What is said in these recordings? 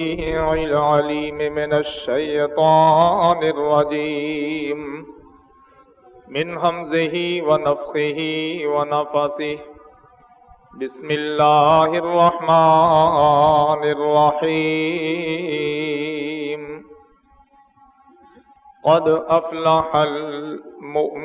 العليم من الشيطان الرجيم. من همزه ونفخه ونفثه. بسم الله الرحمن الرحيم. قد أفلح المؤمنون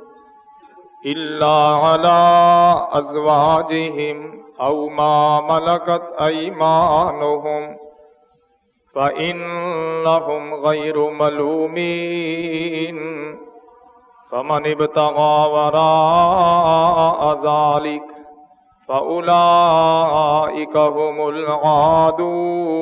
إلا على أزواجهم أو ما ملكت أيمانهم فإنهم غير ملومين فمن ابتغى وراء ذلك فأولئك هم العادون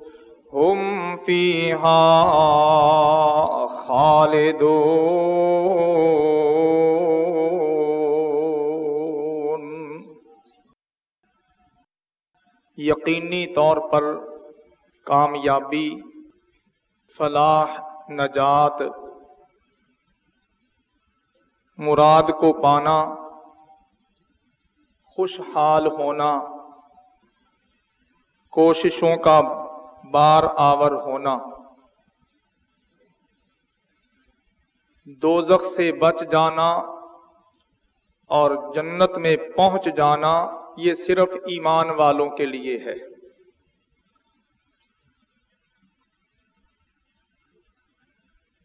هم فيها خالدون۔ یقینی طور پر کامیابی، فلاح، نجات، مراد کو پانا، خوشحال ہونا، کوششوں کا بار آور ہونا۔ دوزخ سے بچ جانا اور جنت میں پہنچ جانا یہ صرف ایمان والوں کے لیے ہے۔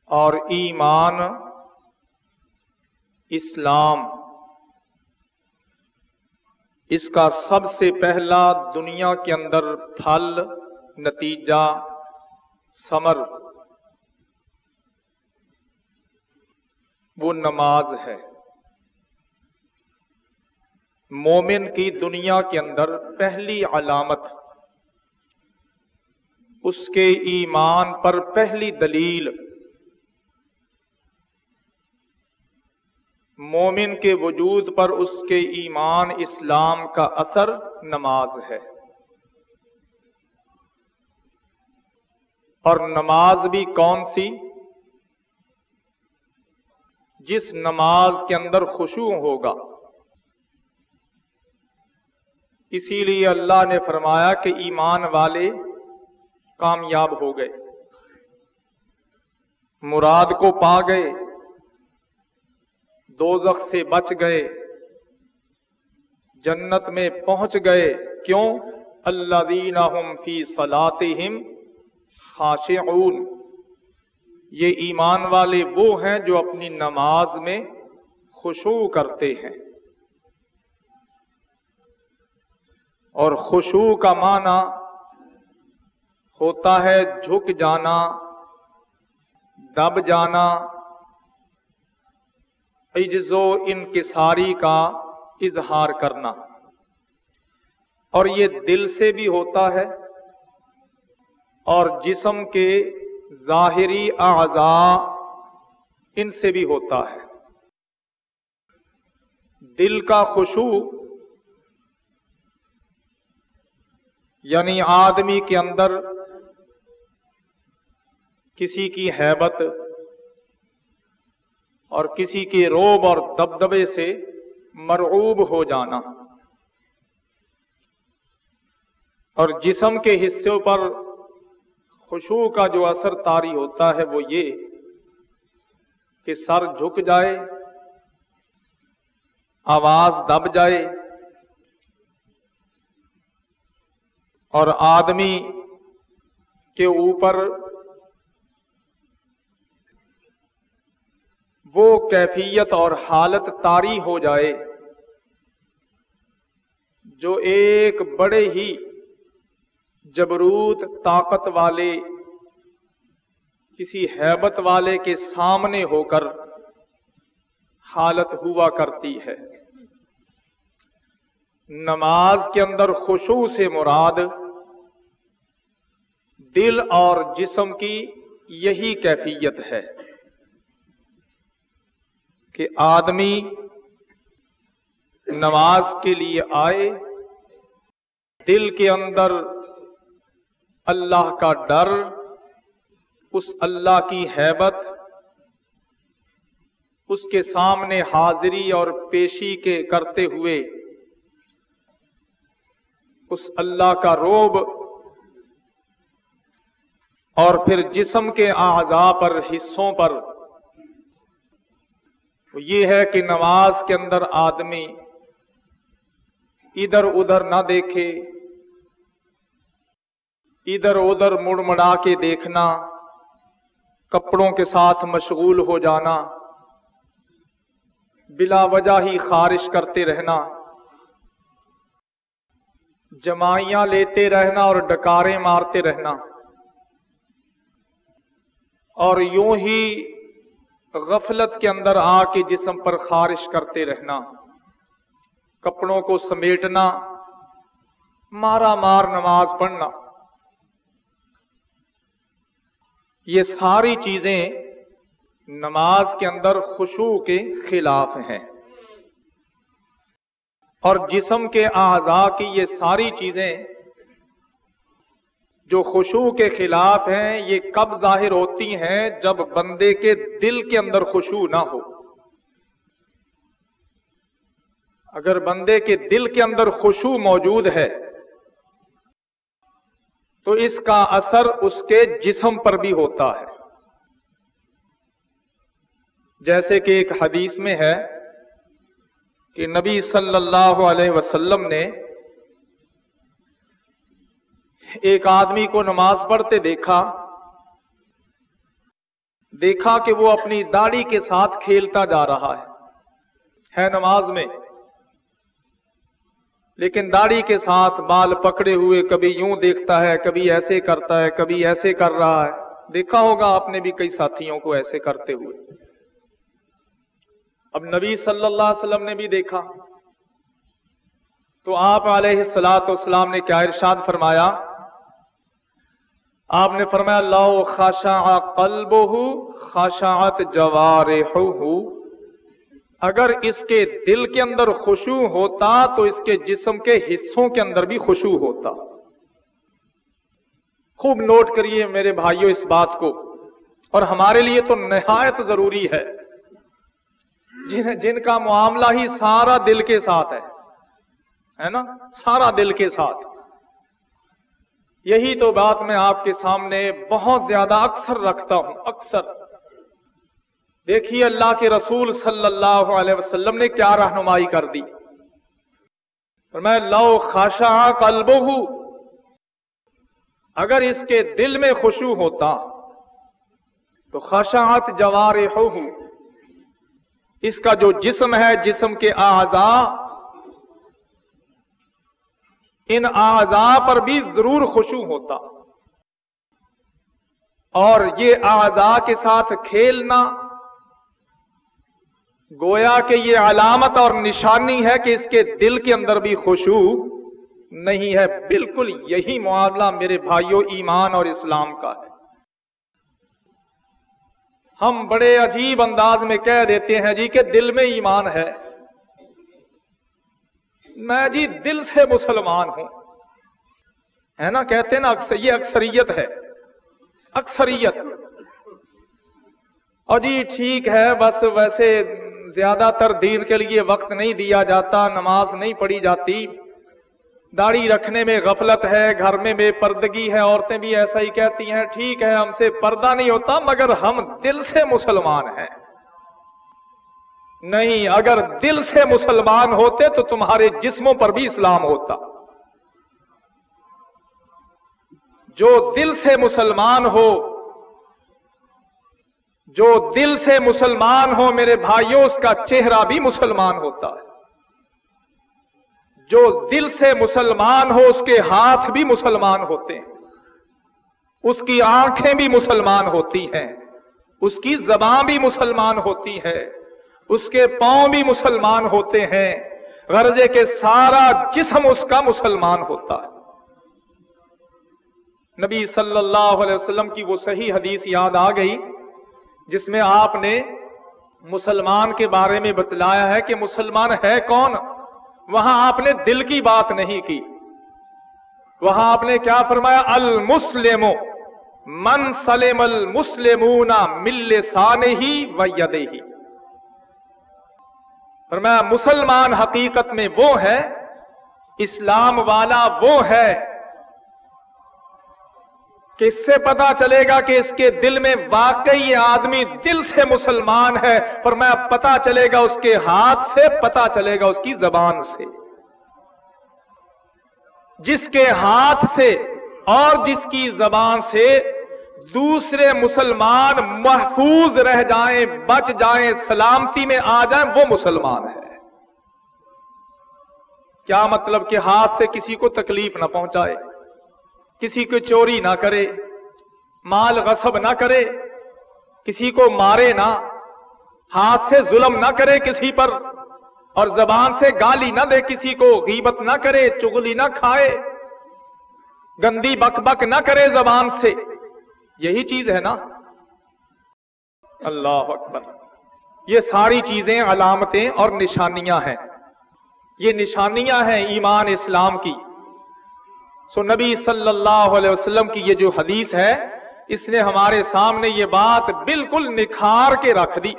اور ایمان، اسلام، اس کا سب سے پہلا دنیا کے اندر پھل نتیجہ سمر وہ نماز ہے۔ مومن کی دنیا کے اندر پہلی علامت۔ اس کے ایمان پر پہلی دلیل۔ مومن کے وجود پر اس کے ایمان اسلام کا اثر نماز ہے۔ اور نماز بھی کون سی؟ جس نماز کے اندر خوشو ہوگا۔ اسی لیے اللہ نے فرمایا کہ ایمان والے کامیاب ہو گئے۔ مراد کو پا گئے۔ دوزخ سے بچ گئے۔ جنت میں پہنچ گئے۔ کیوں؟ اللہ دینا فی صلاتہم خاشعون۔ یہ ایمان والے وہ ہیں جو اپنی نماز میں خوشو کرتے ہیں۔ اور خوشو کا معنی ہوتا ہے جھک جانا، دب جانا، عجز و انکساری کا اظہار کرنا۔ اور یہ دل سے بھی ہوتا ہے اور جسم کے ظاہری اعضاء ان سے بھی ہوتا ہے۔ دل کا خوشو یعنی آدمی کے اندر کسی کی حیبت اور کسی کے روب اور دبدبے سے مرعوب ہو جانا۔ اور جسم کے حصوں پر خوشبو کا جو اثر تاری ہوتا ہے وہ یہ کہ سر جھک جائے، آواز دب جائے اور آدمی کے اوپر وہ کیفیت اور حالت تاری ہو جائے جو ایک بڑے ہی جبروت طاقت والے، کسی حیبت والے کے سامنے ہو کر حالت ہوا کرتی ہے۔ نماز کے اندر خوشو سے مراد دل اور جسم کی یہی کیفیت ہے کہ آدمی نماز کے لیے آئے، دل کے اندر اللہ کا ڈر، اس اللہ کی حیبت، اس کے سامنے حاضری اور پیشی کے کرتے ہوئے، اس اللہ کا روب اور پھر جسم کے اعضاء پر، حصوں پر۔ یہ ہے کہ نماز کے اندر آدمی ادھر ادھر نہ دیکھے ادھر ادھر مڑ مڑا کے دیکھنا، کپڑوں کے ساتھ مشغول ہو جانا، بلا وجہ ہی خارش کرتے رہنا، جمائیاں لیتے رہنا اور ڈکارے مارتے رہنا۔ اور یوں ہی غفلت کے اندر آ کے جسم پر خارش کرتے رہنا۔ کپڑوں کو سمیٹنا، مارا مار نماز پڑھنا۔ یہ ساری چیزیں نماز کے اندر خوشو کے خلاف ہیں۔ اور جسم کے اعضاء کی یہ ساری چیزیں جو خوشو کے خلاف ہیں، یہ کب ظاہر ہوتی ہیں جب بندے کے دل کے اندر خوشو نہ ہو۔ اگر بندے کے دل کے اندر خوشو موجود ہے تو اس کا اثر اس کے جسم پر بھی ہوتا ہے۔ جیسے کہ ایک حدیث میں ہے کہ نبی صلی اللہ علیہ وسلم نے ایک آدمی کو نماز پڑھتے دیکھا دیکھا کہ وہ اپنی داڑھی کے ساتھ کھیلتا جا رہا ہے ہے نماز میں۔ لیکن داڑھی کے ساتھ بال پکڑے ہوئے کبھی یوں دیکھتا ہے، کبھی ایسے کرتا ہے، کبھی ایسے کر رہا ہے۔ دیکھا ہوگا آپ نے بھی کئی ساتھیوں کو ایسے کرتے ہوئے۔ اب نبی صلی اللہ علیہ وسلم نے بھی دیکھا۔ تو آپ علیہ السلاط والسلام نے کیا ارشاد فرمایا؟ آپ نے فرمایا لاؤ خاشا قلب ہو خاشاعت جوار اگر اس کے دل کے اندر خوشو ہوتا تو اس کے جسم کے حصوں کے اندر بھی خوشو ہوتا۔ خوب نوٹ کریے میرے بھائیوں اس بات کو۔ اور ہمارے لیے تو نہایت ضروری ہے۔ جن جن کا معاملہ ہی سارا دل کے ساتھ ہے ہے نا؟ سارا دل کے ساتھ۔ یہی تو بات میں آپ کے سامنے بہت زیادہ اکثر رکھتا ہوں، اکثر۔ دیکھیے اللہ کے رسول صلی اللہ علیہ وسلم نے کیا رہنمائی کر دی۔ میں لو خاشا کلب اگر اس کے دل میں خوشو ہوتا، تو خاشاعت جوار ہو اس کا جو جسم ہے، جسم کے اعضاء۔ ان اعضاء پر بھی ضرور خوشو ہوتا۔ اور یہ اعضاء کے ساتھ کھیلنا گویا کہ یہ علامت اور نشانی ہے کہ اس کے دل کے اندر بھی خوشو نہیں ہے۔ بالکل یہی معاملہ میرے بھائیوں ایمان اور اسلام کا ہے۔ ہم بڑے عجیب انداز میں کہہ دیتے ہیں جی کہ دل میں ایمان ہے۔ میں جی دل سے مسلمان ہوں۔ ہے نا؟ کہتے نا اکثر، یہ اکثریت ہے۔ اکثریت۔ اور جی ٹھیک ہے، بس ویسے زیادہ تر دین کے لیے وقت نہیں دیا جاتا، نماز نہیں پڑھی جاتی۔ داڑھی رکھنے میں غفلت ہے، گھر میں بے پردگی ہے، عورتیں بھی ایسا ہی کہتی ہیں، ٹھیک ہے، ہم سے پردہ نہیں ہوتا، مگر ہم دل سے مسلمان ہیں۔ نہیں، اگر دل سے مسلمان ہوتے تو تمہارے جسموں پر بھی اسلام ہوتا۔ جو دل سے مسلمان ہو جو دل سے مسلمان ہو، میرے بھائیوں، اس کا چہرہ بھی مسلمان ہوتا ہے۔ جو دل سے مسلمان ہو، اس کے ہاتھ بھی مسلمان ہوتے ہیں۔ اس کی آنکھیں بھی مسلمان ہوتی ہیں۔ اس کی زبان بھی مسلمان ہوتی ہے۔ اس کے پاؤں بھی مسلمان ہوتے ہیں۔ غرضے کے سارا جسم اس کا مسلمان ہوتا ہے۔ نبی صلی اللہ علیہ وسلم کی وہ صحیح حدیث یاد آ گئی۔ جس میں آپ نے مسلمان کے بارے میں بتلایا ہے کہ مسلمان ہے کون؟ وہاں آپ نے دل کی بات نہیں کی۔ وہاں آپ نے کیا فرمایا؟ المسلم من سلم المسلمون مل سان ہی و یدے ہی فرمایا، مسلمان حقیقت میں وہ ہے، اسلام والا وہ ہے کہ اس سے پتا چلے گا کہ اس کے دل میں واقعی یہ آدمی دل سے مسلمان ہے پر میں پتا چلے گا اس کے ہاتھ سے، پتا چلے گا اس کی زبان سے۔ جس کے ہاتھ سے اور جس کی زبان سے دوسرے مسلمان محفوظ رہ جائیں، بچ جائیں، سلامتی میں آ جائیں، وہ مسلمان ہے۔ کیا مطلب کہ ہاتھ سے کسی کو تکلیف نہ پہنچائے؟ کسی کو چوری نہ کرے، مال غصب نہ کرے، کسی کو مارے نہ، ہاتھ سے ظلم نہ کرے کسی پر، اور زبان سے گالی نہ دے کسی کو، غیبت نہ کرے چگلی نہ کھائے، گندی بک بک نہ کرے زبان سے۔ یہی چیز ہے نا؟ اللہ اکبر۔ یہ ساری چیزیں علامتیں اور نشانیاں ہیں۔ یہ نشانیاں ہیں ایمان اسلام کی۔ سو نبی صلی اللہ علیہ وسلم کی یہ جو حدیث ہے، اس نے ہمارے سامنے یہ بات بالکل نکھار کے رکھ دی۔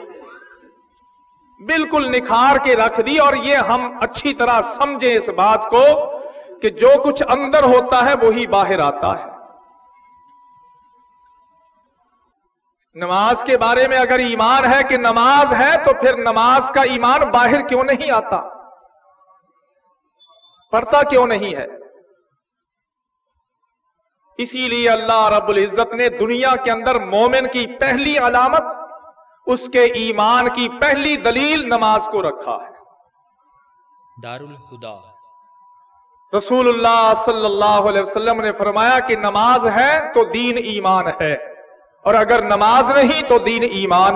بالکل نکھار کے رکھ دی اور یہ ہم اچھی طرح سمجھیں اس بات کو کہ جو کچھ اندر ہوتا ہے وہی باہر آتا ہے۔ نماز کے بارے میں اگر ایمان ہے کہ نماز ہے تو پھر نماز کا ایمان باہر کیوں نہیں آتا؟ پڑھتا کیوں نہیں ہے؟ اسی لیے اللہ رب العزت نے دنیا کے اندر مومن کی پہلی علامت اس کے ایمان کی پہلی دلیل نماز کو رکھا ہے۔ دار الہدا رسول اللہ صلی اللہ علیہ وسلم نے فرمایا کہ نماز ہے تو دین ایمان ہے اور اگر نماز نہیں تو دین ایمان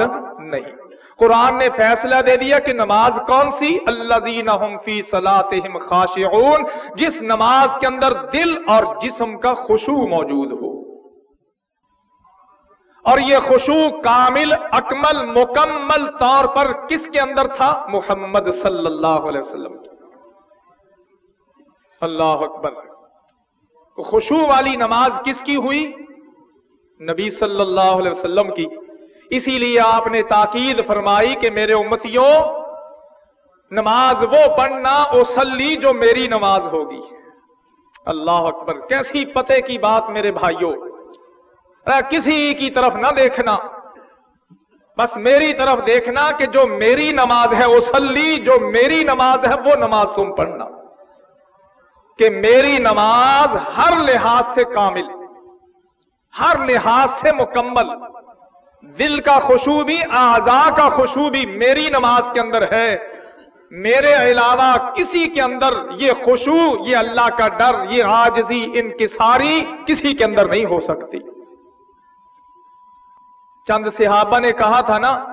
نہیں۔ قرآن نے فیصلہ دے دیا کہ نماز کون سی؟ اللہ فی صلاتہم خاشعون، جس نماز کے اندر دل اور جسم کا خوشو موجود ہو۔ اور یہ خوشو کامل، اکمل، مکمل طور پر کس کے اندر تھا؟ محمد صلی اللہ علیہ وسلم۔ اللہ اکبر۔ خوشو والی نماز کس کی ہوئی؟ نبی صلی اللہ علیہ وسلم کی۔ اسی لیے آپ نے تاکید فرمائی کہ میرے امتیوں، نماز وہ پڑھنا اوسلی جو میری نماز ہوگی۔ اللہ اکبر، کیسی پتے کی بات میرے بھائیوں۔ کسی کی طرف نہ دیکھنا۔ بس میری طرف دیکھنا کہ جو میری نماز ہے اوسلی جو میری نماز ہے، وہ نماز تم پڑھنا۔ کہ میری نماز ہر لحاظ سے کامل، ہر لحاظ سے مکمل۔ دل کا خوشو بھی آزا کا خوشو بھی میری نماز کے اندر ہے۔ میرے علاوہ کسی کے اندر یہ خوشو یہ اللہ کا ڈر، یہ آجزی انکساری کسی کے اندر نہیں ہو سکتی۔ چند صحابہ نے کہا تھا نا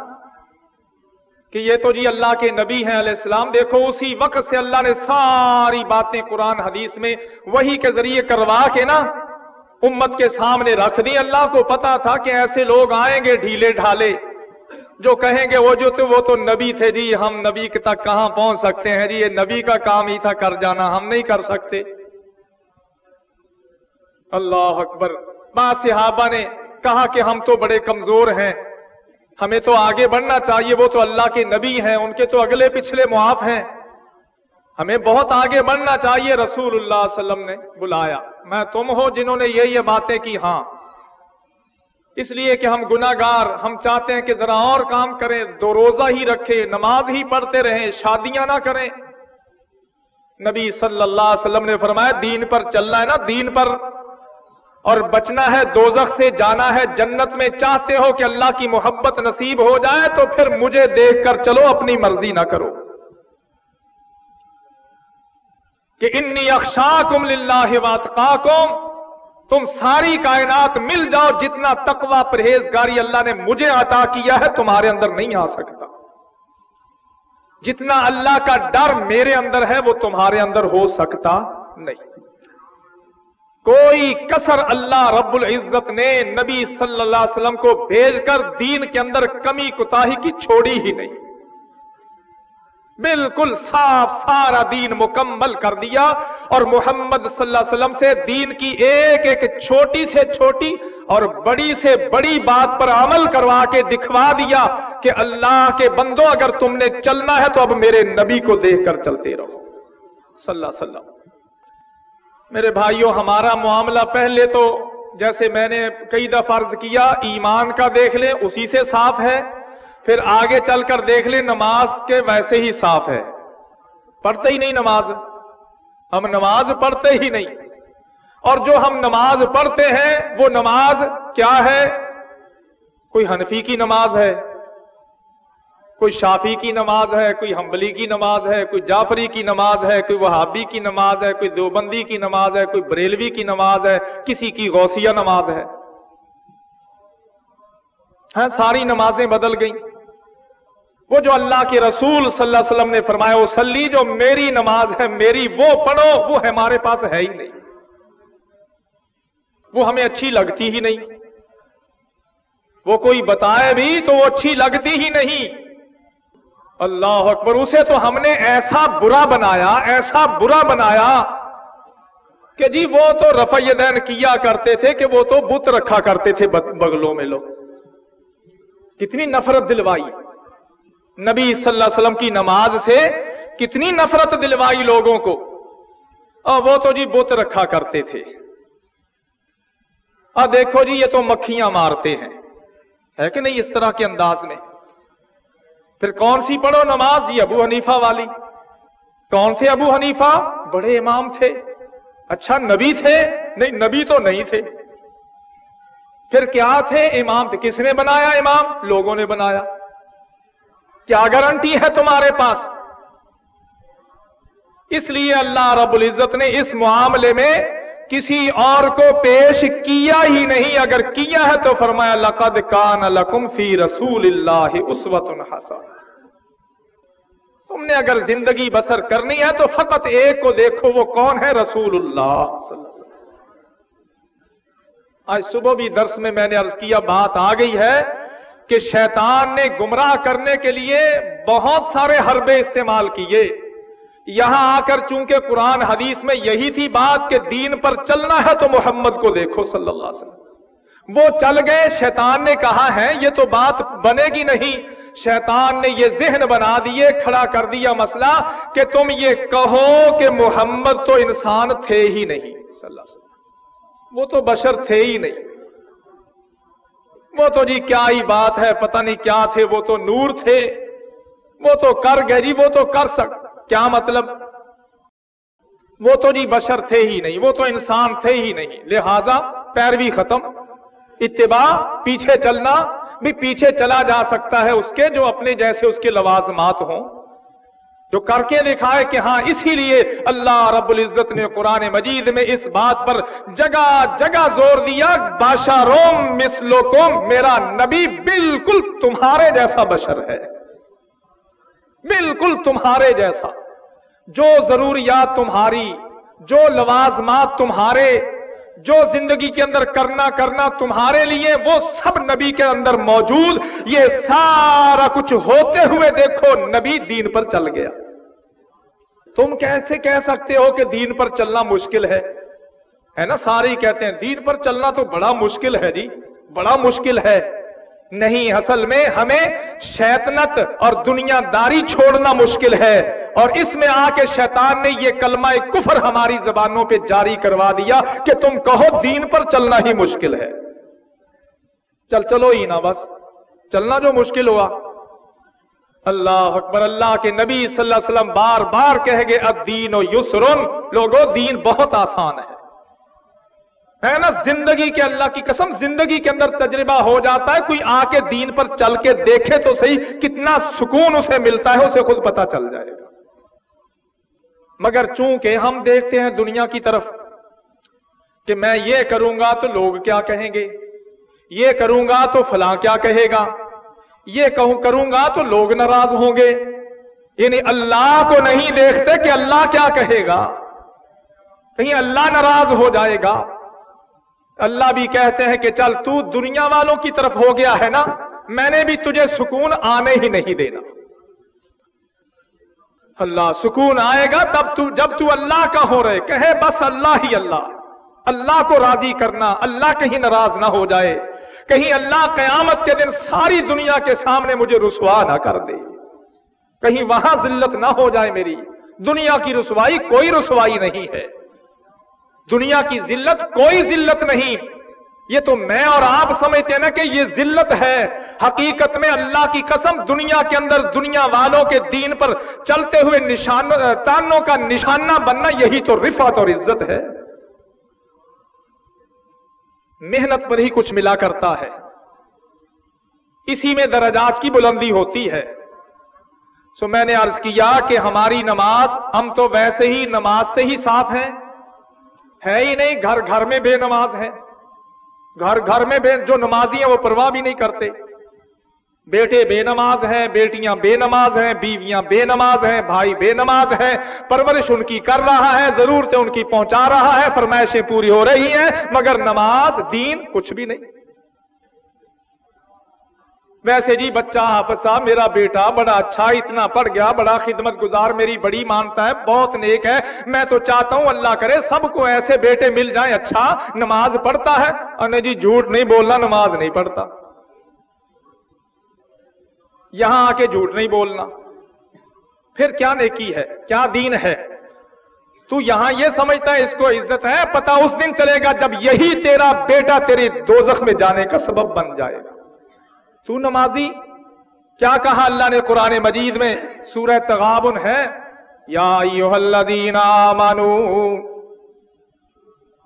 کہ یہ تو جی اللہ کے نبی ہیں علیہ السلام، دیکھو اسی وقت سے اللہ نے ساری باتیں قرآن، حدیث میں وہی کے ذریعے کروا کے نا امت کے سامنے رکھ دی اللہ کو پتا تھا کہ ایسے لوگ آئیں گے ڈھیلے ڈھالے۔ جو کہیں گے وہ جو تھے وہ تو نبی تھے جی ہم نبی تک کہاں پہنچ سکتے ہیں جی؟ یہ نبی کا کام ہی تھا کر جانا، ہم نہیں کر سکتے۔ اللہ اکبر۔ با صحابہ نے کہا کہ ہم تو بڑے کمزور ہیں۔ ہمیں تو آگے بڑھنا چاہیے، وہ تو اللہ کے نبی ہیں، ان کے تو اگلے پچھلے معاف ہیں۔ ہمیں بہت آگے بڑھنا چاہیے، رسول اللہ علیہ وسلم نے بلایا۔ میں تم ہو جنہوں نے یہ یہ باتیں کی ہاں۔ اس لیے کہ ہم گناگار ہم چاہتے ہیں کہ ذرا اور کام کریں، دو روزہ ہی رکھے نماز ہی پڑھتے رہیں، شادیاں نہ کریں۔ نبی صلی اللہ علیہ وسلم نے فرمایا، دین پر چلنا ہے نا، دین پر۔ اور بچنا ہے، دوزخ سے جانا ہے، جنت میں چاہتے ہو کہ اللہ کی محبت نصیب ہو جائے تو پھر مجھے دیکھ کر چلو، اپنی مرضی نہ کرو۔ کہ انی اخشا کم للہ تم ساری کائنات مل جاؤ جتنا تقوی پرہیزگاری اللہ نے مجھے عطا کیا ہے، تمہارے اندر نہیں آ سکتا۔ جتنا اللہ کا ڈر میرے اندر ہے، وہ تمہارے اندر ہو سکتا نہیں۔ کوئی کسر اللہ رب العزت نے نبی صلی اللہ علیہ وسلم کو بھیج کر دین کے اندر کمی کوتا کی چھوڑی ہی نہیں۔ بالکل صاف سارا دین مکمل کر دیا اور محمد صلی اللہ علیہ وسلم سے دین کی ایک ایک چھوٹی سے چھوٹی اور بڑی سے بڑی بات پر عمل کروا کے دکھوا دیا کہ اللہ کے بندوں اگر تم نے چلنا ہے تو اب میرے نبی کو دیکھ کر چلتے رہو۔ صلی اللہ علیہ وسلم۔ میرے بھائیوں، ہمارا معاملہ پہلے تو جیسے میں نے کئی دفعہ عرض کیا، ایمان کا دیکھ لیں، اسی سے صاف ہے۔ پھر آگے چل کر دیکھ لیں، نماز کے ویسے ہی صاف ہے۔ پڑھتے ہی نہیں نماز۔ ہم نماز پڑھتے ہی نہیں۔ اور جو ہم نماز پڑھتے ہیں، وہ نماز کیا ہے؟ کوئی حنفی کی نماز ہے، کوئی شافی کی نماز ہے، کوئی ہمبلی کی نماز ہے، کوئی جعفری کی نماز ہے، کوئی وہابی کی نماز ہے، کوئی دیوبندی کی نماز ہے، کوئی بریلوی کی نماز ہے، کسی کی غوثیہ نماز ہے۔ ہاں ساری نمازیں بدل گئیں۔ وہ جو اللہ کے رسول صلی اللہ علیہ وسلم نے فرمایا، وہ سلی جو میری نماز ہے، میری، وہ پڑھو، وہ ہمارے پاس ہے ہی نہیں۔ وہ ہمیں اچھی لگتی ہی نہیں۔ وہ کوئی بتائے بھی تو وہ اچھی لگتی ہی نہیں۔ اللہ اکبر، اسے تو ہم نے ایسا برا بنایا، ایسا برا بنایا کہ جی وہ تو رفع دین کیا کرتے تھے کہ وہ تو بت رکھا کرتے تھے بغلوں میں لوگ۔ کتنی نفرت دلوائی۔ نبی صلی اللہ علیہ وسلم کی نماز سے کتنی نفرت دلوائی لوگوں کو۔ اور وہ تو جی بت رکھا کرتے تھے۔ اور دیکھو جی یہ تو مکھیاں مارتے ہیں۔ ہے کہ نہیں اس طرح کے انداز میں؟ پھر کون سی پڑھو نماز؟ یہ ابو حنیفہ والی۔ کون سے ابو حنیفہ؟ بڑے امام تھے۔ اچھا نبی تھے؟ نہیں، نبی تو نہیں تھے۔ پھر کیا تھے؟ امام تھے کس نے بنایا امام؟ لوگوں نے بنایا۔ کیا گارنٹی ہے تمہارے پاس؟ اس لیے اللہ رب العزت نے اس معاملے میں کسی اور کو پیش کیا ہی نہیں۔ اگر کیا ہے تو فرمایا، لقد کان لکم فی رسول اللہ اسوت حسن۔ تم نے اگر زندگی بسر کرنی ہے تو فقط ایک کو دیکھو، وہ کون ہے؟ رسول اللہ صلی اللہ علیہ وسلم۔ آج صبح بھی درس میں میں نے عرض کیا، بات آ گئی ہے۔ کہ شیطان نے گمراہ کرنے کے لیے بہت سارے حربے استعمال کیے۔ یہاں آ کر چونکہ قرآن حدیث میں یہی تھی بات کہ دین پر چلنا ہے تو محمد کو دیکھو صلی اللہ علیہ وسلم۔ وہ چل گئے، شیطان نے کہا ہے، یہ تو بات بنے گی نہیں۔ شیطان نے یہ ذہن بنا دیے، کھڑا کر دیا مسئلہ کہ تم یہ کہو کہ محمد تو انسان تھے ہی نہیں صلی اللہ علیہ وسلم۔ وہ تو بشر تھے ہی نہیں۔ وہ تو جی کیا ہی بات ہے، پتہ نہیں کیا تھے، وہ تو نور تھے۔ وہ تو کر گئے جی وہ تو کر سک، کیا مطلب؟ وہ تو جی بشر تھے ہی نہیں، وہ تو انسان تھے ہی نہیں۔ لہذا پیروی ختم۔ اتباع، پیچھے چلنا، بھی پیچھے چلا جا سکتا ہے اس کے جو اپنے جیسے اس کے لوازمات ہوں۔ جو کر کے دکھائے کہ ہاں اسی لیے اللہ رب العزت نے قرآن مجید میں اس بات پر جگہ جگہ زور دیا، بادشاہ روم مسلو کو میرا نبی بالکل تمہارے جیسا بشر ہے۔ بالکل تمہارے جیسا۔ جو ضروریات تمہاری، جو لوازمات تمہارے جو زندگی کے اندر کرنا کرنا تمہارے لیے وہ سب نبی کے اندر موجود، یہ سارا کچھ ہوتے ہوئے دیکھو نبی دین پر چل گیا۔ تم کیسے کہہ سکتے ہو کہ دین پر چلنا مشکل ہے؟ ہے نا؟ سارے کہتے ہیں دین پر چلنا تو بڑا مشکل ہے جی بڑا مشکل ہے۔ نہیں، اصل میں ہمیں شیطنت اور دنیا داری چھوڑنا مشکل ہے۔ اور اس میں آ کے شیطان نے یہ کلمہ کفر ہماری زبانوں پہ جاری کروا دیا کہ تم کہو دین پر چلنا ہی مشکل ہے۔ چل چلو ہی نا بس، چلنا جو مشکل ہوا۔ اللہ اکبر، اللہ کے نبی صلی اللہ علیہ وسلم بار بار کہہ گئے اب دین و یسرن۔ لوگوں دین بہت آسان ہے۔ ہے نا، زندگی کے اللہ کی قسم، زندگی کے اندر تجربہ ہو جاتا ہے، کوئی آ کے دین پر چل کے دیکھے تو صحیح، کتنا سکون اسے ملتا ہے، اسے خود پتا چل جائے گا۔ مگر چونکہ ہم دیکھتے ہیں دنیا کی طرف کہ میں یہ کروں گا تو لوگ کیا کہیں گے، یہ کروں گا تو فلاں کیا کہے گا، یہ کہوں، کروں گا تو لوگ ناراض ہوں گے۔ یعنی اللہ کو نہیں دیکھتے کہ اللہ کیا کہے گا۔ کہیں اللہ ناراض ہو جائے گا۔ اللہ بھی کہتے ہیں کہ چل تو دنیا والوں کی طرف ہو گیا ہے نا، میں نے بھی تجھے سکون آنے ہی نہیں دینا۔ اللہ سکون آئے گا تب تو، جب تو اللہ کا ہو رہے، کہے بس اللہ ہی اللہ۔ اللہ کو راضی کرنا، اللہ کہیں ناراض نہ ہو جائے۔ کہیں اللہ قیامت کے دن ساری دنیا کے سامنے مجھے رسوا نہ کر دے۔ کہیں وہاں ذلت نہ ہو جائے میری۔ دنیا کی رسوائی کوئی رسوائی نہیں ہے۔ دنیا کی ذلت کوئی ذلت نہیں۔ یہ تو میں اور آپ سمجھتے ہیں نا کہ یہ ذلت ہے۔ حقیقت میں اللہ کی قسم دنیا کے اندر دنیا والوں کے دین پر چلتے ہوئے نشان تانوں کا نشانہ بننا یہی تو رفعت اور عزت ہے۔ محنت پر ہی کچھ ملا کرتا ہے۔ اسی میں درجات کی بلندی ہوتی ہے۔ سو میں نے عرض کیا کہ ہماری نماز ہم تو ویسے ہی نماز سے ہی صاف ہیں۔ ہے ہی نہیں، گھر گھر میں بے نماز ہے۔ گھر گھر میں بے جو نمازی ہیں وہ پرواہ بھی نہیں کرتے۔ بیٹے بے نماز ہیں، بیٹیاں بے نماز ہیں، بیویاں بے نماز ہیں، بھائی بے نماز ہیں پرورش ان کی کر رہا ہے، ضرورتیں ان کی پہنچا رہا ہے، فرمائشیں پوری ہو رہی ہیں، مگر نماز دین کچھ بھی نہیں۔ ویسے جی بچہ آپسا میرا بیٹا بڑا اچھا اتنا پڑھ گیا، بڑا خدمت گزار، میری بڑی مانتا ہے، بہت نیک ہے۔ میں تو چاہتا ہوں اللہ کرے سب کو ایسے بیٹے مل جائیں اچھا نماز پڑھتا ہے۔ اور جی جھوٹ نہیں بولنا، نماز نہیں پڑھتا۔ یہاں آ کے جھوٹ نہیں بولنا۔ پھر کیا نیکی ہے، کیا دین ہے؟ تو یہاں یہ سمجھتا ہے، اس کو عزت ہے پتا اس دن چلے گا جب یہی تیرا بیٹا تیری دوزخ میں جانے کا سبب بن جائے گا۔ تو نمازی کیا کہا اللہ نے قرآن مجید میں؟ سورہ تغابن ہے، یا الذین آمنو،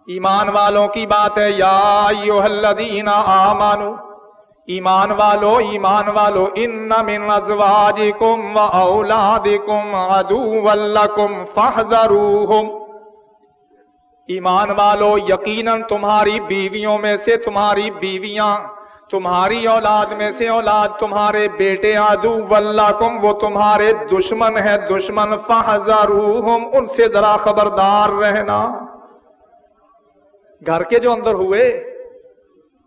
ایمان والوں کی بات ہے، یا الذین آمنو، ایمان والو ایمان والو، ان من ازواجکم و اولادکم عدو لکم فحذروہم ایمان والو، یقیناً تمہاری بیویوں میں سے تمہاری بیویاں تمہاری اولاد میں سے اولاد تمہارے بیٹے آدو، واللہ وہ تمہارے دشمن ہے دشمن فہزاروہم ان سے ذرا خبردار رہنا۔ گھر کے جو اندر ہوئے،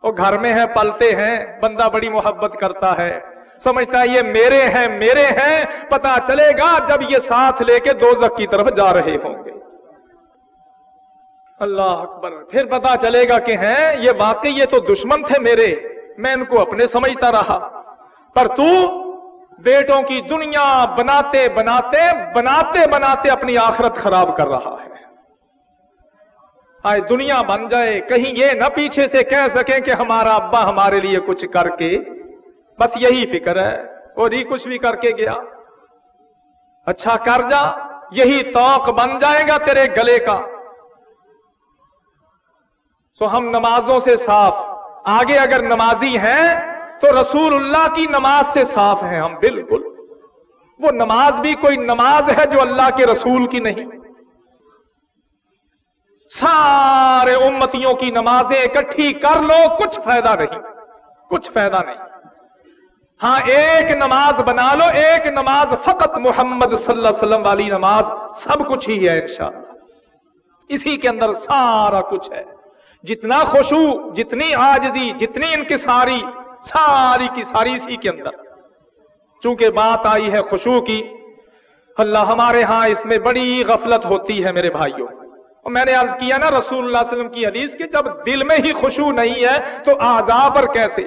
وہ گھر میں ہے پلتے ہیں، بندہ بڑی محبت کرتا ہے۔ سمجھتا ہے، یہ میرے ہیں میرے ہیں، پتا چلے گا جب یہ ساتھ لے کے دو کی طرف جا رہے ہوں گے۔ اللہ اکبر، پھر پتا چلے گا کہ ہیں، یہ واقعی یہ تو دشمن تھے میرے۔ میں ان کو اپنے سمجھتا رہا۔ پر تو بیٹوں کی دنیا بناتے بناتے بناتے بناتے اپنی آخرت خراب کر رہا ہے۔ آئے دنیا بن جائے، کہیں یہ نہ پیچھے سے کہہ سکیں کہ ہمارا ابا ہمارے لیے کچھ کر کے، بس یہی فکر ہے۔ اور ہی کچھ بھی کر کے گیا۔ اچھا کر جا، یہی توق بن جائے گا تیرے گلے کا۔ سو ہم نمازوں سے صاف آگے اگر نمازی ہیں تو رسول اللہ کی نماز سے صاف ہیں ہم، بالکل۔ وہ نماز بھی کوئی نماز ہے جو اللہ کے رسول کی نہیں۔ سارے امتیوں کی نمازیں اکٹھی کر لو، کچھ فائدہ نہیں۔ کچھ فائدہ نہیں۔ ہاں ایک نماز بنا لو، ایک نماز فقط محمد صلی اللہ علیہ وسلم والی نماز، سب کچھ ہی ہے انشاءاللہ۔ اسی کے اندر سارا کچھ ہے۔ جتنا خوشو جتنی آجزی جتنی انکساری، ساری کی ساری اسی کے اندر۔ چونکہ بات آئی ہے خوشو کی، اللہ ہمارے ہاں اس میں بڑی غفلت ہوتی ہے میرے بھائیوں۔ اور میں نے عرض کیا نا رسول اللہ علیہ وسلم کی حدیث کہ جب دل میں ہی خوشو نہیں ہے تو آزا پر کیسے؟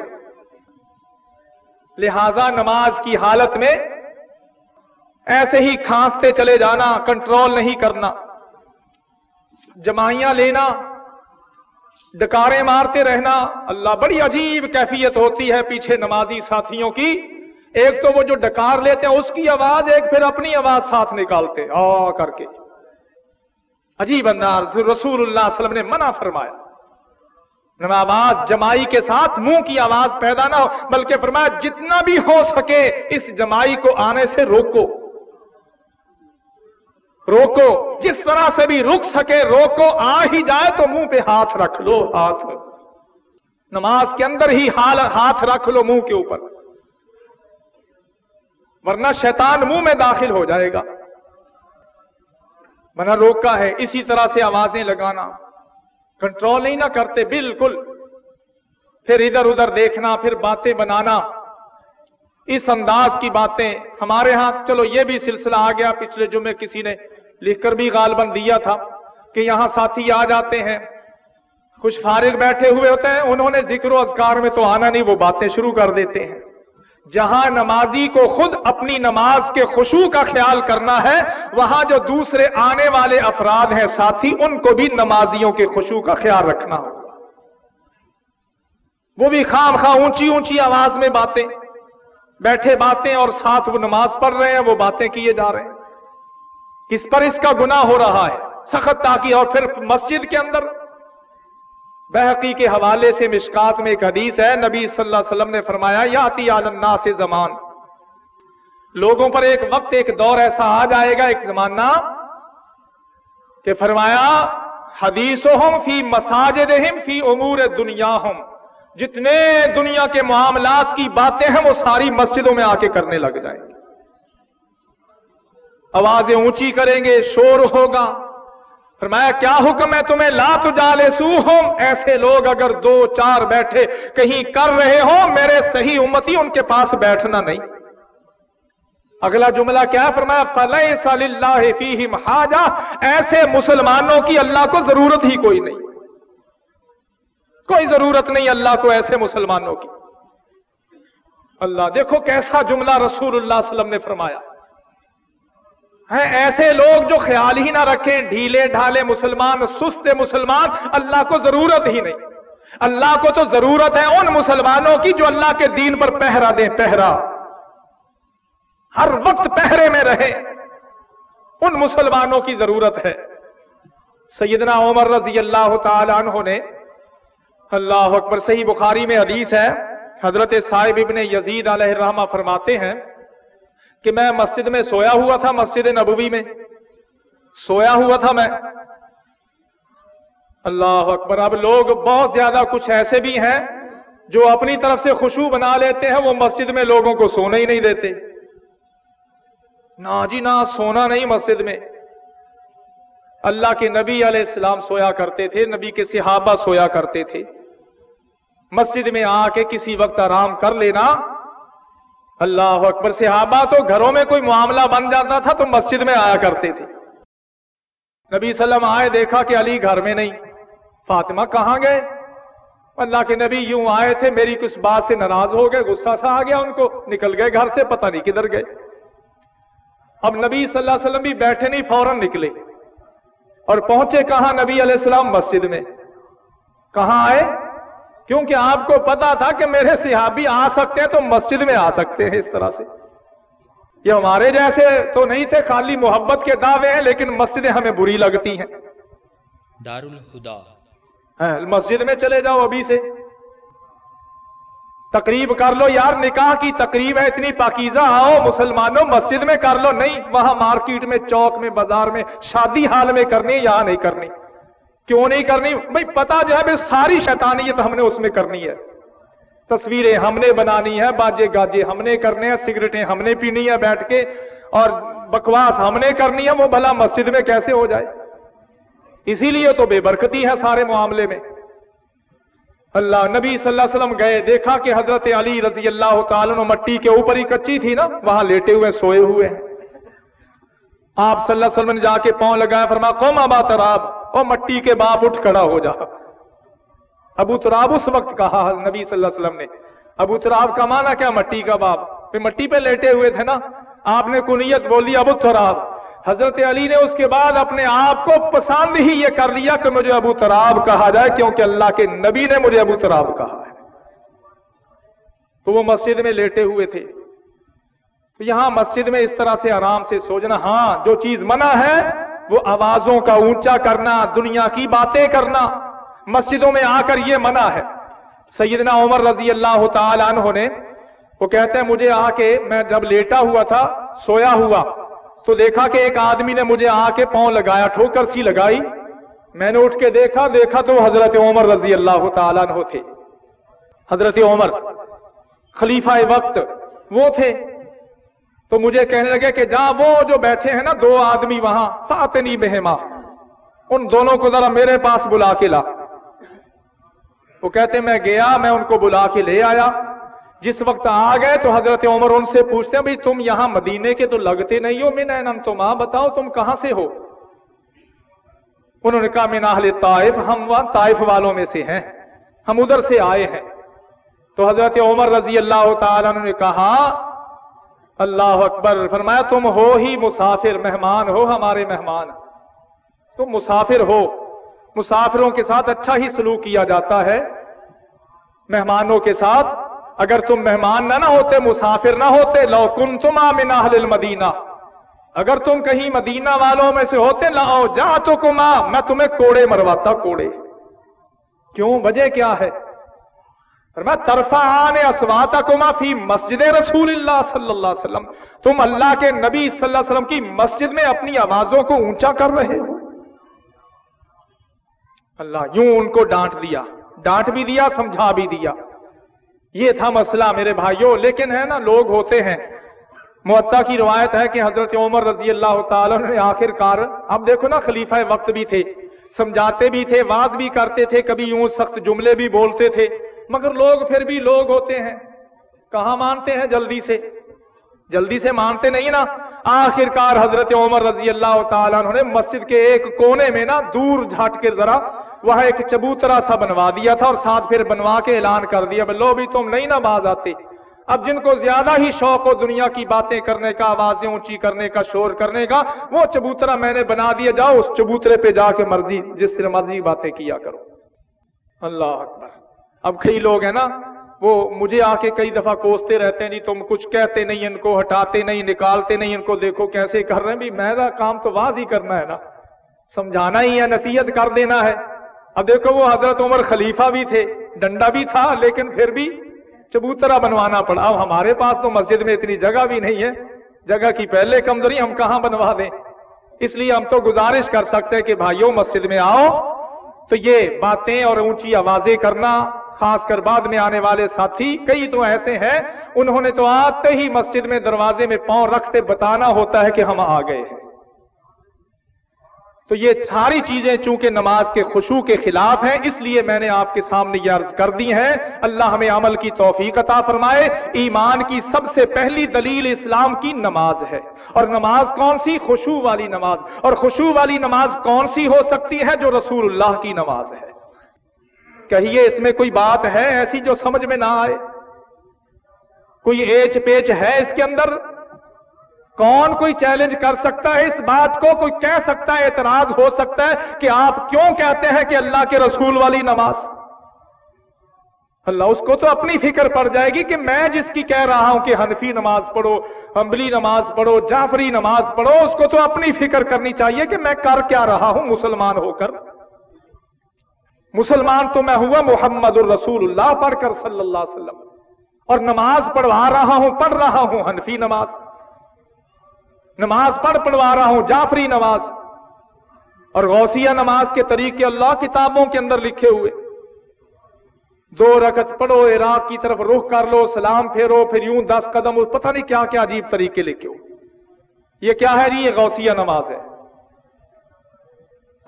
لہذا نماز کی حالت میں ایسے ہی کھانستے چلے جانا، کنٹرول نہیں کرنا۔ جمائیاں لینا ڈکارے مارتے رہنا، اللہ بڑی عجیب کیفیت ہوتی ہے پیچھے نمازی ساتھیوں کی۔ ایک تو وہ جو ڈکار لیتے ہیں، اس کی آواز ایک پھر اپنی آواز ساتھ نکالتے، آ کر کے۔ عجیب انداز رسول اللہ علیہ وسلم نے منع فرمایا۔ آواز جمائی کے ساتھ منہ کی آواز پیدا نہ ہو، بلکہ فرمایا، جتنا بھی ہو سکے اس جمائی کو آنے سے روکو۔ روکو، جس طرح سے بھی رک سکے، روکو، آ ہی جائے تو منہ پہ ہاتھ رکھ لو، ہاتھ۔ نماز کے اندر ہی حال، ہاتھ رکھ لو منہ کے اوپر۔ ورنہ شیطان منہ میں داخل ہو جائے گا۔ منع روکا ہے، اسی طرح سے آوازیں لگانا۔ کنٹرول نہیں نہ کرتے، بالکل۔ پھر ادھر ادھر دیکھنا، پھر باتیں بنانا۔ اس انداز کی باتیں ہمارے ہاں چلو یہ بھی سلسلہ آ گیا، پچھلے جمعے کسی نے لکھ کر بھی غالباً دیا تھا کہ یہاں ساتھی آ جاتے ہیں۔ کچھ فارغ بیٹھے ہوئے ہوتے ہیں، انہوں نے ذکر و اذکار میں تو آنا نہیں، وہ باتیں شروع کر دیتے ہیں۔ جہاں نمازی کو خود اپنی نماز کے خوشو کا خیال کرنا ہے، وہاں جو دوسرے آنے والے افراد ہیں ساتھی، ان کو بھی نمازیوں کے خوشو کا خیال رکھنا ہو وہ بھی خام خواہ اونچی اونچی آواز میں باتیں، بیٹھے باتیں اور ساتھ وہ نماز پڑھ رہے ہیں، وہ باتیں کیے جا رہے ہیں۔ کس پر اس کا گناہ ہو رہا ہے؟ سخت تاکہ اور پھر مسجد کے اندر؟ بحقی کے حوالے سے مشکات میں ایک حدیث ہے، نبی صلی اللہ علیہ وسلم نے فرمایا یاتی عالنا سے زمان۔ لوگوں پر ایک وقت، ایک دور ایسا آ جائے گا، ایک زمانہ کہ فرمایا حدیث فی مساجد فی امور دنیا ہم جتنے دنیا کے معاملات کی باتیں ہیں، وہ ساری مسجدوں میں آ کے کرنے لگ جائیں۔ گے آوازیں اونچی کریں گے، شور ہوگا۔ فرمایا، کیا حکم ہے تمہیں؟ لا تجالے سو ہوں ایسے لوگ اگر دو چار بیٹھے کہیں کر رہے ہو میرے صحیح امتی ان کے پاس بیٹھنا نہیں۔ اگلا جملہ کیا فرمایا فلح صلی اللہ فیم حاجہ ایسے مسلمانوں کی اللہ کو ضرورت ہی کوئی نہیں۔ کوئی ضرورت نہیں اللہ کو ایسے مسلمانوں کی۔ اللہ، دیکھو کیسا جملہ رسول اللہ علیہ وسلم نے فرمایا۔ ایسے لوگ جو خیال ہی نہ رکھیں، ڈھیلے ڈھالے مسلمان، سست مسلمان، اللہ کو ضرورت ہی نہیں۔ اللہ کو تو ضرورت ہے ان مسلمانوں کی جو اللہ کے دین پر پہرا دیں پہرا۔ ہر وقت پہرے میں رہے۔ ان مسلمانوں کی ضرورت ہے۔ سیدنا عمر رضی اللہ تعالی عنہ نے، اللہ اکبر، صحیح بخاری میں حدیث ہے، حضرت صاحب ابن یزید علیہ الرحمہ فرماتے ہیں کہ میں مسجد میں سویا ہوا تھا، مسجد نبوی میں۔ سویا ہوا تھا میں۔ اللہ اکبر، اب لوگ بہت زیادہ کچھ ایسے بھی ہیں جو اپنی طرف سے خوشبو بنا لیتے ہیں، وہ مسجد میں لوگوں کو سونا ہی نہیں دیتے۔ نہ جی نہ سونا نہیں مسجد میں۔ اللہ کے نبی علیہ السلام سویا کرتے تھے، نبی کے صحابہ سویا کرتے تھے۔ مسجد میں آ کے کسی وقت آرام کر لینا اللہ اکبر، صحابہ تو گھروں میں کوئی معاملہ بن جاتا تھا تو مسجد میں آیا کرتے تھے۔ نبی صلی اللہ علیہ وسلم آئے، دیکھا کہ علی گھر میں نہیں۔ فاطمہ کہاں گئے؟ اللہ کے نبی یوں آئے تھے، میری کچھ بات سے ناراض ہو گئے؟ غصہ سا آ گیا ان کو، نکل گئے گھر سے، پتہ نہیں کدھر گئے۔ اب نبی صلی اللہ علیہ وسلم بھی بیٹھے نہیں، فوراً نکلے۔ اور پہنچے کہاں نبی علیہ السلام مسجد میں؟ کہاں آئے؟ کیونکہ آپ کو پتا تھا کہ میرے صحابی آ سکتے ہیں تو مسجد میں آ سکتے ہیں اس طرح سے۔ یہ ہمارے جیسے تو نہیں تھے خالی محبت کے دعوے ہیں لیکن مسجدیں ہمیں بری لگتی ہیں۔ دار الخدا ہاں، مسجد میں چلے جاؤ ابھی سے۔ تقریب کر لو یار نکاح کی تقریب ہے اتنی پاکیزہ۔ آؤ مسلمانوں مسجد میں کر لو۔ نہیں وہاں مارکیٹ میں چوک میں بازار میں شادی حال میں کرنی یہاں نہیں کرنی۔ کیوں نہیں کرنی؟ بھائی پتا جو ہے ساری شیطانیت ہم نے اس میں کرنی ہے۔ تصویریں ہم نے بنانی ہے باجے گاجے ہم نے کرنے ہیں، سگریٹیں ہم نے پینی ہے بیٹھ کے، اور بکواس ہم نے کرنی ہے، وہ بھلا مسجد میں کیسے ہو جائے؟ اسی لیے تو بے برکتی ہے سارے معاملے میں۔ اللہ، نبی صلی اللہ علیہ وسلم گئے، دیکھا کہ حضرت علی رضی اللہ تعالیٰ مٹی کے اوپر ہی کچی تھی نا، وہاں لیٹے ہوئے، سوئے ہوئے ہیں۔ آپ صلی اللہ علیہ وسلم نے جا کے پاؤں لگایا فرما قوم آبا تراب۔ اور مٹی کے باپ اٹھ کھڑا ہو جا۔ ابو تراب اس وقت کہا، نبی صلی اللہ علیہ وسلم نے، ابو تراب کا مانا کیا مٹی کا باپ؟ مٹی پہ لیٹے ہوئے تھے نا، آپ نے کنیت بولی، ابو تراب، حضرت علی نے اس کے بعد اپنے آپ کو پسند ہی یہ کر لیا کہ مجھے ابو تراب کہا جائے، کیونکہ اللہ کے نبی نے مجھے ابو تراب کہا ہے۔ تو وہ مسجد میں لیٹے ہوئے تھے۔ تو یہاں مسجد میں اس طرح سے آرام سے سوچنا ہاں جو چیز منع ہے وہ آوازوں کا اونچا کرنا، دنیا کی باتیں کرنا، مسجدوں میں آ کر یہ منع ہے۔ سیدنا عمر رضی اللہ تعالی عنہ نے، وہ کہتے ہیں، مجھے آ کے، میں جب لیٹا ہوا تھا، سویا ہوا، تو دیکھا کہ ایک آدمی نے مجھے آ کے پاؤں لگایا، ٹھوکر سی لگائی۔ میں نے اٹھ کے دیکھا دیکھا تو حضرت عمر رضی اللہ تعالیٰ عنہ تھے۔ حضرت عمر خلیفہ وقت وہ تھے۔ تو مجھے کہنے لگے کہ جہاں وہ جو بیٹھے ہیں نا، دو آدمی وہاں فاتنی بہما۔ ان دونوں کو ذرا میرے پاس بلا کے لا۔ وہ کہتے میں گیا، میں ان کو بلا کے لے آیا۔ جس وقت آ گئے تو حضرت عمر ان سے پوچھتے ہیں، بھائی، تم یہاں مدینے کے تو لگتے نہیں ہو؟ من اینم، تو ماں بتاؤ، تم کہاں سے ہو؟ انہوں نے کہا، من اہل طائف، ہم وہاں طائف والوں میں سے ہیں۔ ہم ادھر سے آئے ہیں۔ تو حضرت عمر رضی اللہ تعالیٰ نے کہا اللہ اکبر، فرمایا تم ہو ہی مسافر، مہمان ہو ہمارے مہمان۔ تم مسافر ہو، مسافروں کے ساتھ اچھا ہی سلوک کیا جاتا ہے۔ مہمانوں کے ساتھ اگر تم مہمان نہ نہ ہوتے، مسافر نہ ہوتے، لو کن تم آمن المدینہ۔ اگر تم کہیں مدینہ والوں میں سے ہوتے لاؤ جا تو کما میں تمہیں کوڑے مرواتا، کوڑے۔ کیوں؟ وجہ کیا ہے؟ میں طرفہ آنے اسواتا فی مسجد رسول اللہ صلی اللہ علیہ وسلم۔ تم اللہ کے نبی صلی اللہ علیہ وسلم کی مسجد میں اپنی آوازوں کو اونچا کر رہے ہو۔ اللہ یوں ان کو ڈانٹ دیا، ڈانٹ بھی دیا، سمجھا بھی دیا۔ یہ تھا مسئلہ میرے بھائیوں، لیکن ہے نا، لوگ ہوتے ہیں۔ معطا کی روایت ہے کہ حضرت عمر رضی اللہ تعالی نے آخر کار اب دیکھو نا، خلیفہ وقت بھی تھے، سمجھاتے بھی تھے، واز بھی کرتے تھے، کبھی یوں سخت جملے بھی بولتے تھے۔ مگر لوگ پھر بھی لوگ ہوتے ہیں۔ کہاں مانتے ہیں جلدی سے؟ جلدی سے مانتے نہیں نا۔ آخر کار حضرت عمر رضی اللہ تعالیٰ نے مسجد کے ایک کونے میں نا دور جھٹ کے ذرا وہ ایک چبوترا سا بنوا دیا تھا اور ساتھ پھر بنوا کے اعلان کر دیا لو بھی تم نہیں نہ باز آتے۔ اب جن کو زیادہ ہی شوق ہو دنیا کی باتیں کرنے کا، آوازیں اونچی کرنے کا، شور کرنے کا، وہ چبوترا میں نے بنا دیا، جاؤ اس چبوترے پہ جا کے مرضی، جس طرح مرضی باتیں کیا کرو۔ اللہ اکبر۔ اب کئی لوگ ہیں نا، وہ مجھے آ کے کئی دفعہ کوستے رہتے نہیں تم کچھ کہتے نہیں، ان کو ہٹاتے نہیں، نکالتے نہیں، ان کو دیکھو کیسے کر رہے ہیں۔ بھی میرا کام تو واضح ہی کرنا ہے نا۔ سمجھانا ہی ہے، نصیحت کر دینا ہے۔ اب دیکھو وہ حضرت عمر خلیفہ بھی تھے، ڈنڈا بھی تھا، لیکن پھر بھی چبوترا بنوانا پڑا۔ اب ہمارے پاس تو مسجد میں اتنی جگہ بھی نہیں ہے۔ جگہ کی پہلے کمزوری ہم کہاں بنوا دیں؟ اس لیے ہم تو گزارش کر سکتے ہیں کہ بھائیوں مسجد میں آؤ۔ تو یہ باتیں اور اونچی آوازیں کرنا خاص کر بعد میں آنے والے ساتھی، کئی تو ایسے ہیں، انہوں نے تو آتے ہی مسجد میں دروازے میں پاؤں رکھتے بتانا ہوتا ہے کہ ہم آ گئے ہیں۔ تو یہ ساری چیزیں چونکہ نماز کے خوشو کے خلاف ہیں، اس لیے میں نے آپ کے سامنے یہ عرض کر دی ہیں۔ اللہ ہمیں عمل کی توفیق عطا فرمائے۔ ایمان کی سب سے پہلی دلیل اسلام کی نماز ہے۔ اور نماز کون سی؟ خوشو والی نماز۔ اور خوشو والی نماز کون سی ہو سکتی ہے جو رسول اللہ کی نماز ہے؟ کہیے اس میں کوئی بات ہے ایسی جو سمجھ میں نہ آئے؟ کوئی ایچ پیچ ہے اس کے اندر؟ کون کوئی چیلنج کر سکتا ہے اس بات کو؟ کوئی کہہ سکتا ہے، اعتراض ہو سکتا ہے کہ آپ کیوں کہتے ہیں کہ اللہ کے رسول والی نماز؟ اللہ اس کو تو اپنی فکر پڑ جائے گی کہ میں جس کی کہہ رہا ہوں کہ حنفی نماز پڑھو حمبلی نماز پڑھو، جعفری نماز پڑھو، اس کو تو اپنی فکر کرنی چاہیے کہ میں کر کیا رہا ہوں مسلمان ہو کر۔ مسلمان تو میں ہوا محمد الرسول اللہ پڑھ کر صلی اللہ علیہ وسلم۔ اور نماز پڑھوا رہا ہوں، پڑھ رہا ہوں، حنفی نماز۔ نماز پڑھ پڑھوا رہا ہوں، جعفری نماز۔ اور غوثیہ نماز کے طریقے اللہ کتابوں کے اندر لکھے ہوئے۔ دو رکت پڑھو، عراق کی طرف رخ کر لو، سلام پھیرو، پھر یوں دس قدم، پتہ نہیں کیا کیا عجیب طریقے لکھے ہو یہ کیا ہے جی؟ یہ غوثیہ نماز ہے۔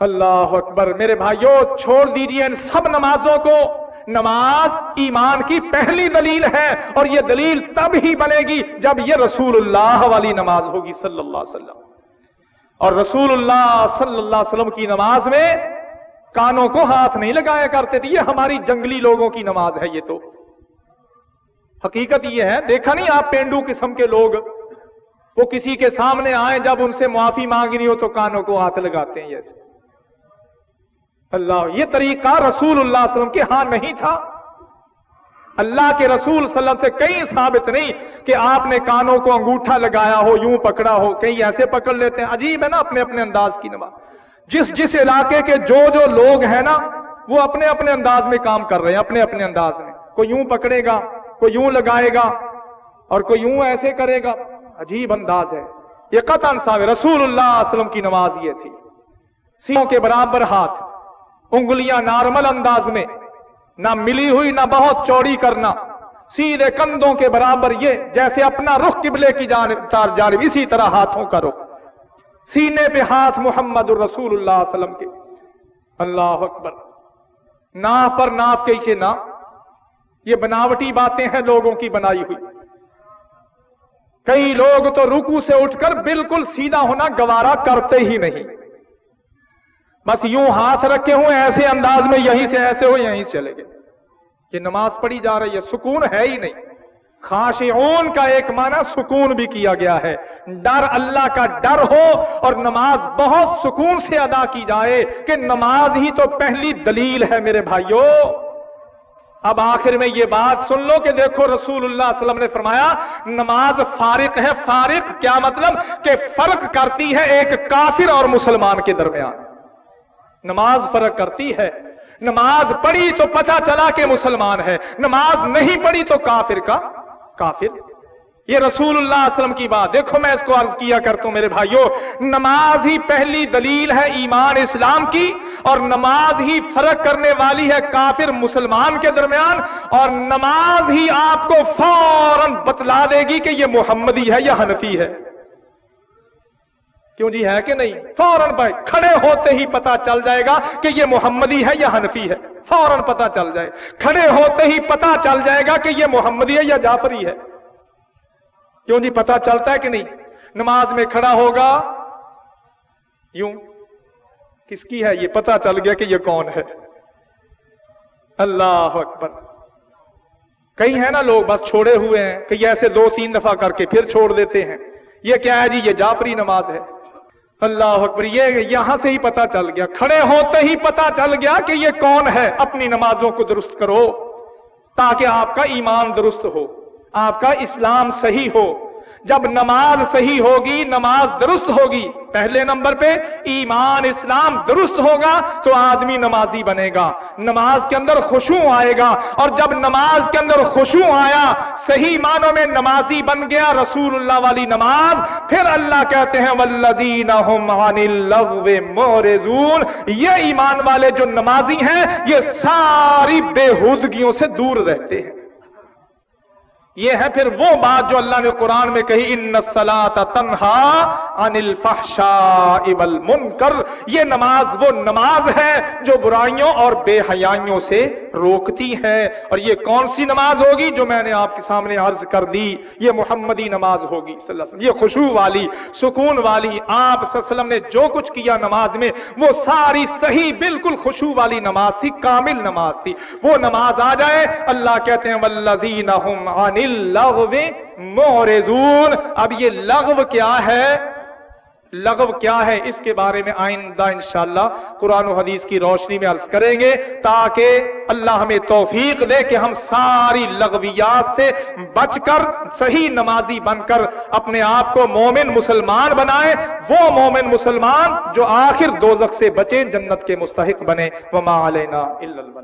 اللہ اکبر، میرے بھائیوں چھوڑ دیجیے ان سب نمازوں کو۔ نماز ایمان کی پہلی دلیل ہے اور یہ دلیل تب ہی بنے گی جب یہ رسول اللہ والی نماز ہوگی صلی اللہ علیہ وسلم۔ اور رسول اللہ صلی اللہ علیہ وسلم کی نماز میں کانوں کو ہاتھ نہیں لگایا کرتے تھے۔ یہ ہماری جنگلی لوگوں کی نماز ہے یہ تو۔ حقیقت یہ ہے، دیکھا نہیں آپ پینڈو قسم کے لوگ۔ وہ کسی کے سامنے آئے جب ان سے معافی مانگنی ہو تو کانوں کو ہاتھ لگاتے ہیں یہ۔ اللہ، یہ طریقہ رسول اللہ صلی اللہ علیہ وسلم کے ہاں نہیں تھا۔ اللہ کے رسول صلی اللہ علیہ وسلم سے کہیں ثابت نہیں کہ آپ نے کانوں کو انگوٹھا لگایا ہو، یوں پکڑا ہو، کہیں ایسے پکڑ لیتے ہیں۔ عجیب ہے نا اپنے اپنے انداز کی نماز۔ جس جس علاقے کے جو جو لوگ ہیں نا، وہ اپنے اپنے انداز میں کام کر رہے ہیں، اپنے اپنے انداز میں۔ کوئی یوں پکڑے گا، کوئی یوں لگائے گا اور کوئی یوں ایسے کرے گا۔ عجیب انداز ہے۔ یہ قطع صاحب رسول اللہ علیہ وسلم کی نماز یہ تھی۔ سیوں کے برابر ہاتھ۔ انگلیاں نارمل انداز میں، نہ ملی ہوئی، نہ بہت چوڑی کرنا۔ سیدھے کندھوں کے برابر یہ، جیسے اپنا رخ قبلے کی جانب جانب، اسی طرح ہاتھوں کا رخ سینے پہ ہاتھ محمد الرسول اللہ علیہ وسلم کے۔ اللہ اکبر۔ نا پر ناپ کیسے نہ یہ بناوٹی باتیں ہیں لوگوں کی بنائی ہوئی۔ کئی لوگ تو رکو سے اٹھ کر بالکل سیدھا ہونا گوارا کرتے ہی نہیں۔ بس یوں ہاتھ رکھے ہوئے ایسے انداز میں یہیں سے ایسے ہو، یہیں سے چلے گئے۔ یہ نماز پڑھی جا رہی ہے، سکون ہے ہی نہیں۔ خاشعون کا ایک معنی سکون بھی کیا گیا ہے۔ ڈر، اللہ کا ڈر ہو اور نماز بہت سکون سے ادا کی جائے کہ نماز ہی تو پہلی دلیل ہے میرے بھائیوں اب آخر میں یہ بات سن لو کہ دیکھو رسول اللہ علیہ وسلم نے فرمایا، نماز فارق ہے، فارق کیا مطلب؟ کہ فرق کرتی ہے ایک کافر اور مسلمان کے درمیان۔ نماز فرق کرتی ہے۔ نماز پڑھی تو پتہ چلا کہ مسلمان ہے۔ نماز نہیں پڑھی تو کافر کا کافر۔ یہ رسول اللہ علیہ وسلم کی بات، دیکھو میں اس کو عرض کیا کرتا ہوں میرے بھائیوں نماز ہی پہلی دلیل ہے ایمان اسلام کی، اور نماز ہی فرق کرنے والی ہے کافر مسلمان کے درمیان، اور نماز ہی آپ کو فوراً بتلا دے گی کہ یہ محمدی ہے یا حنفی ہے۔ کیوں جی ہے کہ نہیں؟ فوراً بھائی کھڑے ہوتے ہی پتا چل جائے گا کہ یہ محمدی ہے یا حنفی ہے۔ فوراً پتا چل جائے۔ کھڑے ہوتے ہی پتا چل جائے گا کہ یہ محمدی ہے یا جعفری ہے۔ کیوں جی نہیں پتا چلتا ہے کہ نہیں؟ نماز میں کھڑا ہوگا۔ یوں۔ کس کی ہے؟ یہ پتا چل گیا کہ یہ کون ہے۔ اللہ اکبر۔ کئی ہیں نا لوگ بس چھوڑے ہوئے ہیں کہ ایسے دو تین دفعہ کر کے پھر چھوڑ دیتے ہیں۔ یہ کیا ہے جی؟ یہ جعفری نماز ہے۔ اللہ اکبر، یہ یہاں سے ہی پتا چل گیا۔ کھڑے ہوتے ہی پتا چل گیا کہ یہ کون ہے۔ اپنی نمازوں کو درست کرو تاکہ آپ کا ایمان درست ہو، آپ کا اسلام صحیح ہو۔ جب نماز صحیح ہوگی، نماز درست ہوگی پہلے نمبر پہ ایمان اسلام درست ہوگا تو آدمی نمازی بنے گا۔ نماز کے اندر خوشو آئے گا۔ اور جب نماز کے اندر خوشو آیا، صحیح معنوں میں نمازی بن گیا رسول اللہ والی نماز، پھر اللہ کہتے ہیں والذین هم عن اللغو مورزون یہ ایمان والے جو نمازی ہیں، یہ ساری بےحودگیوں سے دور رہتے ہیں۔ یہ ہے پھر وہ بات جو اللہ نے قرآن میں کہی ان تنہا عن الفحشاء والمنکر یہ نماز وہ نماز ہے جو برائیوں اور بے حیائیوں سے روکتی ہے۔ اور یہ کون سی نماز ہوگی جو میں نے آپ کے سامنے عرض کر دی؟ یہ محمدی نماز ہوگی صلی اللہ علیہ وسلم۔ یہ خوشو والی، سکون والی، آپ صلی اللہ علیہ وسلم نے جو کچھ کیا نماز میں، وہ ساری صحیح، بالکل خوشو والی نماز تھی، کامل نماز تھی۔ وہ نماز آ جائے، اللہ کہتے ہیں، والذین هم عن اللغو مورزون اب یہ لغو کیا ہے؟ لغو کیا ہے؟ اس کے بارے میں آئندہ انشاءاللہ قرآن و حدیث کی روشنی میں عرض کریں گے تاکہ اللہ ہمیں توفیق دے کہ ہم ساری لغویات سے بچ کر، صحیح نمازی بن کر اپنے آپ کو مومن مسلمان بنائیں۔ وہ مومن مسلمان جو آخر دوزخ سے بچیں، جنت کے مستحق بنے وما علینا الا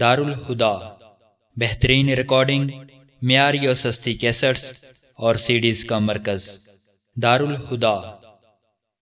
دار الہدا بہترین ریکارڈنگ معیاری اور سستی کیسٹس اور سیڈیز کا مرکز۔ دار الہدا